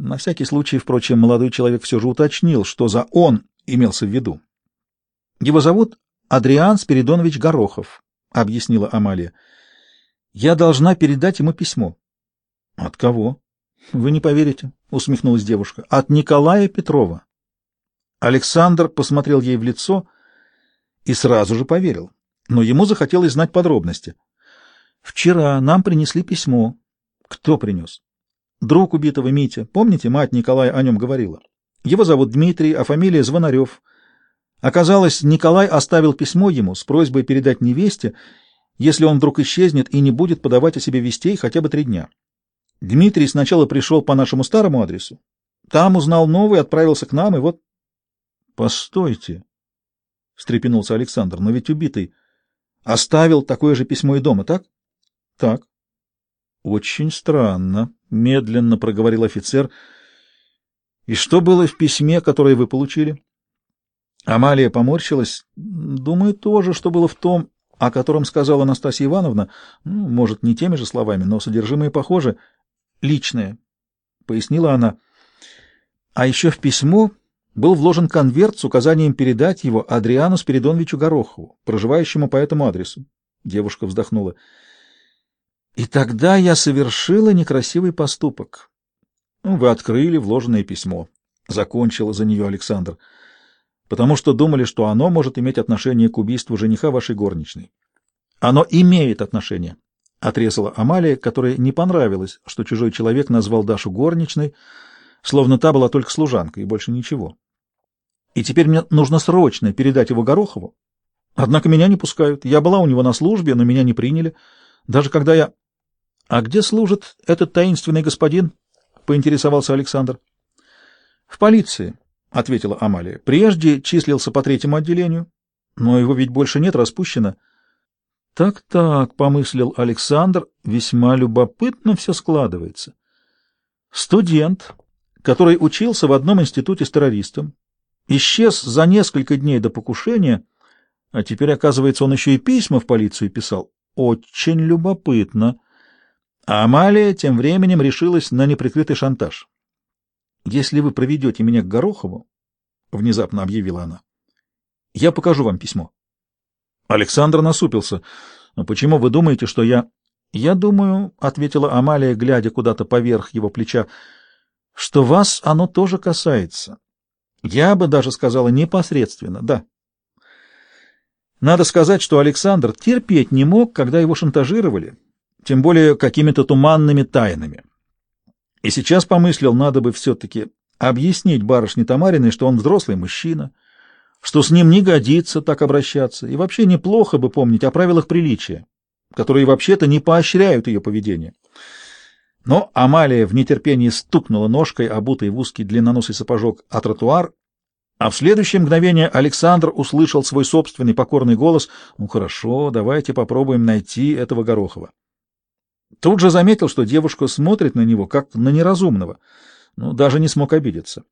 На всякий случай, впрочем, молодой человек все же уточнил, что за «он» имелся в виду. Его зовут Адриан Спиридонович Горохов, — объяснила Амалия. Я должна передать ему письмо. — От кого? — Вы не поверите, — усмехнулась девушка. — От Николая Петрова. Александр посмотрел ей в лицо и сразу же поверил, но ему захотелось знать подробности. — Вчера нам принесли письмо. — Кто принес? — Друг убитого Митя. Помните, мать Николая о нем говорила? Его зовут Дмитрий, а фамилия Звонарев. Оказалось, Николай оставил письмо ему с просьбой передать невесте, если он вдруг исчезнет и не будет подавать о себе вестей хотя бы три дня. Дмитрий сначала пришел по нашему старому адресу, там узнал новый, отправился к нам, и вот... — Постойте, — встрепенулся Александр, — но ведь убитый оставил такое же письмо и дома, так? — Так. — Очень странно, — медленно проговорил офицер. — И что было в письме, которое вы получили? — Амалия поморщилась. Думаю, тоже, что было в том, о котором сказала Анастасия Ивановна, ну, может, не теми же словами, но содержимое похоже. Личное, — пояснила она. А еще в письмо был вложен конверт с указанием передать его Адриану Спиридоновичу Горохову, проживающему по этому адресу. Девушка вздохнула. И тогда я совершила некрасивый поступок. Ну, вы открыли вложенное письмо. Закончила за нее Александр потому что думали, что оно может иметь отношение к убийству жениха вашей горничной. Оно имеет отношение, — отрезала Амалия, которой не понравилось, что чужой человек назвал Дашу горничной, словно та была только служанкой и больше ничего. И теперь мне нужно срочно передать его Горохову. Однако меня не пускают. Я была у него на службе, но меня не приняли. Даже когда я... — А где служит этот таинственный господин? — поинтересовался Александр. — В полиции, — ответила Амалия. — Прежде числился по третьему отделению, но его ведь больше нет, распущено. Так — Так-так, — помыслил Александр, — весьма любопытно все складывается. Студент, который учился в одном институте с террористом, исчез за несколько дней до покушения, а теперь, оказывается, он еще и письма в полицию писал. Очень любопытно. А Амалия тем временем решилась на неприкрытый шантаж. Если вы проведете меня к Горохову, — внезапно объявила она, — я покажу вам письмо. Александр насупился. «А — Почему вы думаете, что я... — Я думаю, — ответила Амалия, глядя куда-то поверх его плеча, — что вас оно тоже касается. Я бы даже сказала непосредственно, да. Надо сказать, что Александр терпеть не мог, когда его шантажировали, тем более какими-то туманными тайнами. И сейчас помыслил, надо бы все-таки объяснить барышне Тамариной, что он взрослый мужчина, что с ним не годится так обращаться, и вообще неплохо бы помнить о правилах приличия, которые вообще-то не поощряют ее поведение. Но Амалия в нетерпении стукнула ножкой, обутой в узкий длинноносый сапожок, о тротуар, а в следующее мгновение Александр услышал свой собственный покорный голос «Ну хорошо, давайте попробуем найти этого Горохова». Тут же заметил, что девушка смотрит на него, как на неразумного, но даже не смог обидеться.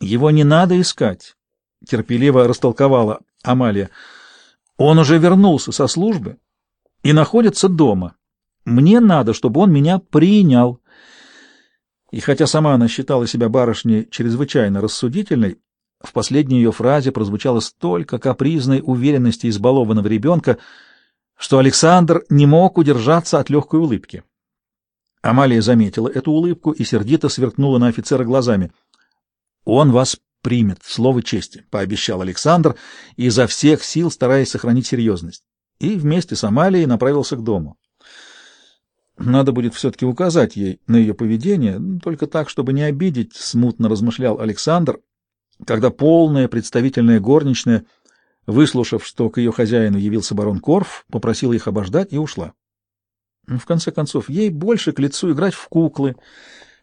«Его не надо искать», — терпеливо растолковала Амалия. «Он уже вернулся со службы и находится дома. Мне надо, чтобы он меня принял». И хотя сама она считала себя барышней чрезвычайно рассудительной, в последней ее фразе прозвучало столько капризной уверенности избалованного ребенка — что Александр не мог удержаться от легкой улыбки. Амалия заметила эту улыбку и сердито сверкнула на офицера глазами. «Он вас примет, слово чести», — пообещал Александр, изо всех сил стараясь сохранить серьезность, и вместе с Амалией направился к дому. Надо будет все-таки указать ей на ее поведение, только так, чтобы не обидеть, — смутно размышлял Александр, когда полная представительная горничная — Выслушав, что к ее хозяину явился барон Корф, попросила их обождать и ушла. Ну, в конце концов, ей больше к лицу играть в куклы,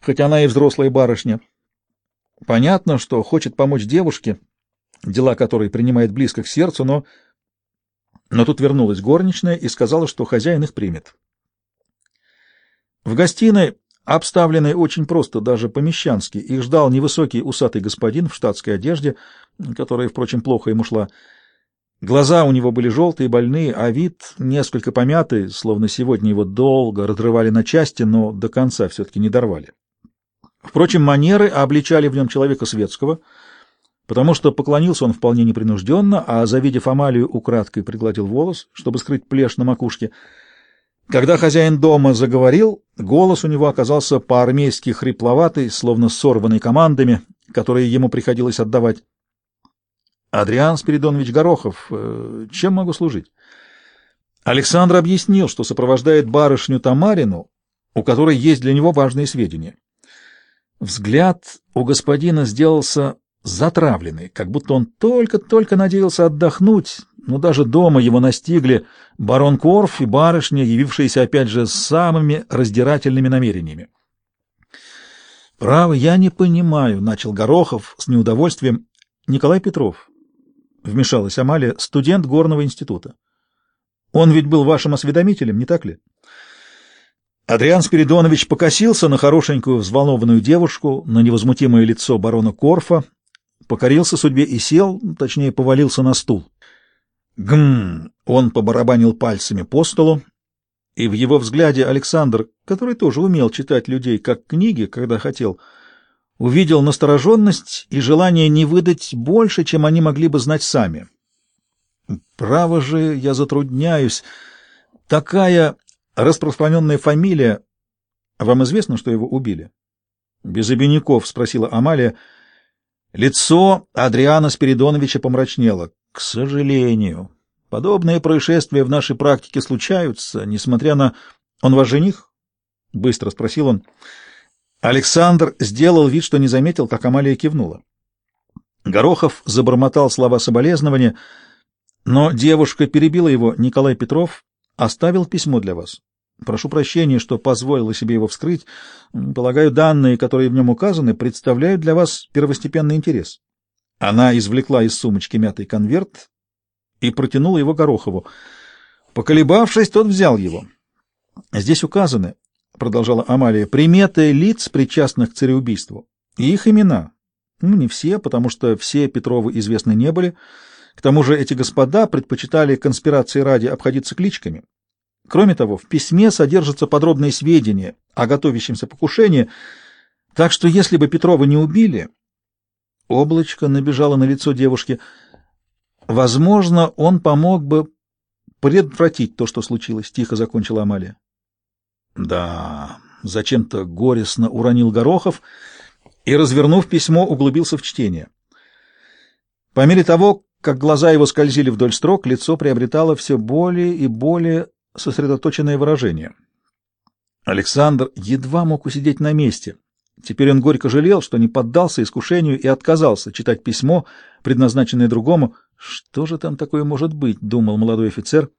хоть она и взрослая барышня. Понятно, что хочет помочь девушке, дела которой принимает близко к сердцу, но... Но тут вернулась горничная и сказала, что хозяин их примет. В гостиной, обставленной очень просто, даже по-мещански, их ждал невысокий усатый господин в штатской одежде, которая, впрочем, плохо ему шла, Глаза у него были желтые, больные, а вид несколько помятый, словно сегодня его долго разрывали на части, но до конца все-таки не дорвали. Впрочем, манеры обличали в нем человека светского, потому что поклонился он вполне непринужденно, а, завидев Амалию, украдкой пригладил волос, чтобы скрыть плешь на макушке. Когда хозяин дома заговорил, голос у него оказался по-армейски хрипловатый, словно сорванный командами, которые ему приходилось отдавать. «Адриан Спиридонович Горохов, э, чем могу служить?» Александр объяснил, что сопровождает барышню Тамарину, у которой есть для него важные сведения. Взгляд у господина сделался затравленный, как будто он только-только надеялся отдохнуть, но даже дома его настигли барон Корф и барышня, явившиеся опять же с самыми раздирательными намерениями. «Право, я не понимаю», — начал Горохов с неудовольствием. «Николай Петров», — вмешалась Амалия, — «студент Горного института. Он ведь был вашим осведомителем, не так ли?» Адриан Спиридонович покосился на хорошенькую взволнованную девушку, на невозмутимое лицо барона Корфа, покорился судьбе и сел, точнее, повалился на стул. Гм! Он побарабанил пальцами по столу, и в его взгляде Александр, который тоже умел читать людей как книги, когда хотел, увидел настороженность и желание не выдать больше, чем они могли бы знать сами. Право же, я затрудняюсь. Такая распространенная фамилия. Вам известно, что его убили? Без обиняков, спросила Амалия. Лицо Адриана Спиридоновича помрачнело. К сожалению, подобные происшествия в нашей практике случаются, несмотря на... Он ваш жених? Быстро спросил он. Александр сделал вид, что не заметил, как Амалия кивнула. Горохов забормотал слова соболезнования, но девушка перебила его. Николай Петров оставил письмо для вас. Прошу прощения, что позволила себе его вскрыть. Полагаю, данные, которые в нем указаны, представляют для вас первостепенный интерес. Она извлекла из сумочки мятый конверт и протянула его Горохову. Поколебавшись, тот взял его. Здесь указаны, — продолжала Амалия, — приметы лиц, причастных к цареубийству, и их имена. Ну, не все, потому что все Петровы известны не были. К тому же эти господа предпочитали конспирации ради обходиться кличками. Кроме того, в письме содержатся подробные сведения о готовящемся покушении, так что если бы Петрова не убили... Облачко набежало на лицо девушки. Возможно, он помог бы предотвратить то, что случилось, — тихо закончила Амалия. Да, зачем-то горестно уронил Горохов и, развернув письмо, углубился в чтение. По мере того, как глаза его скользили вдоль строк, лицо приобретало все более и более сосредоточенное выражение. Александр едва мог усидеть на месте. Теперь он горько жалел, что не поддался искушению и отказался читать письмо, предназначенное другому. «Что же там такое может быть?» — думал молодой офицер.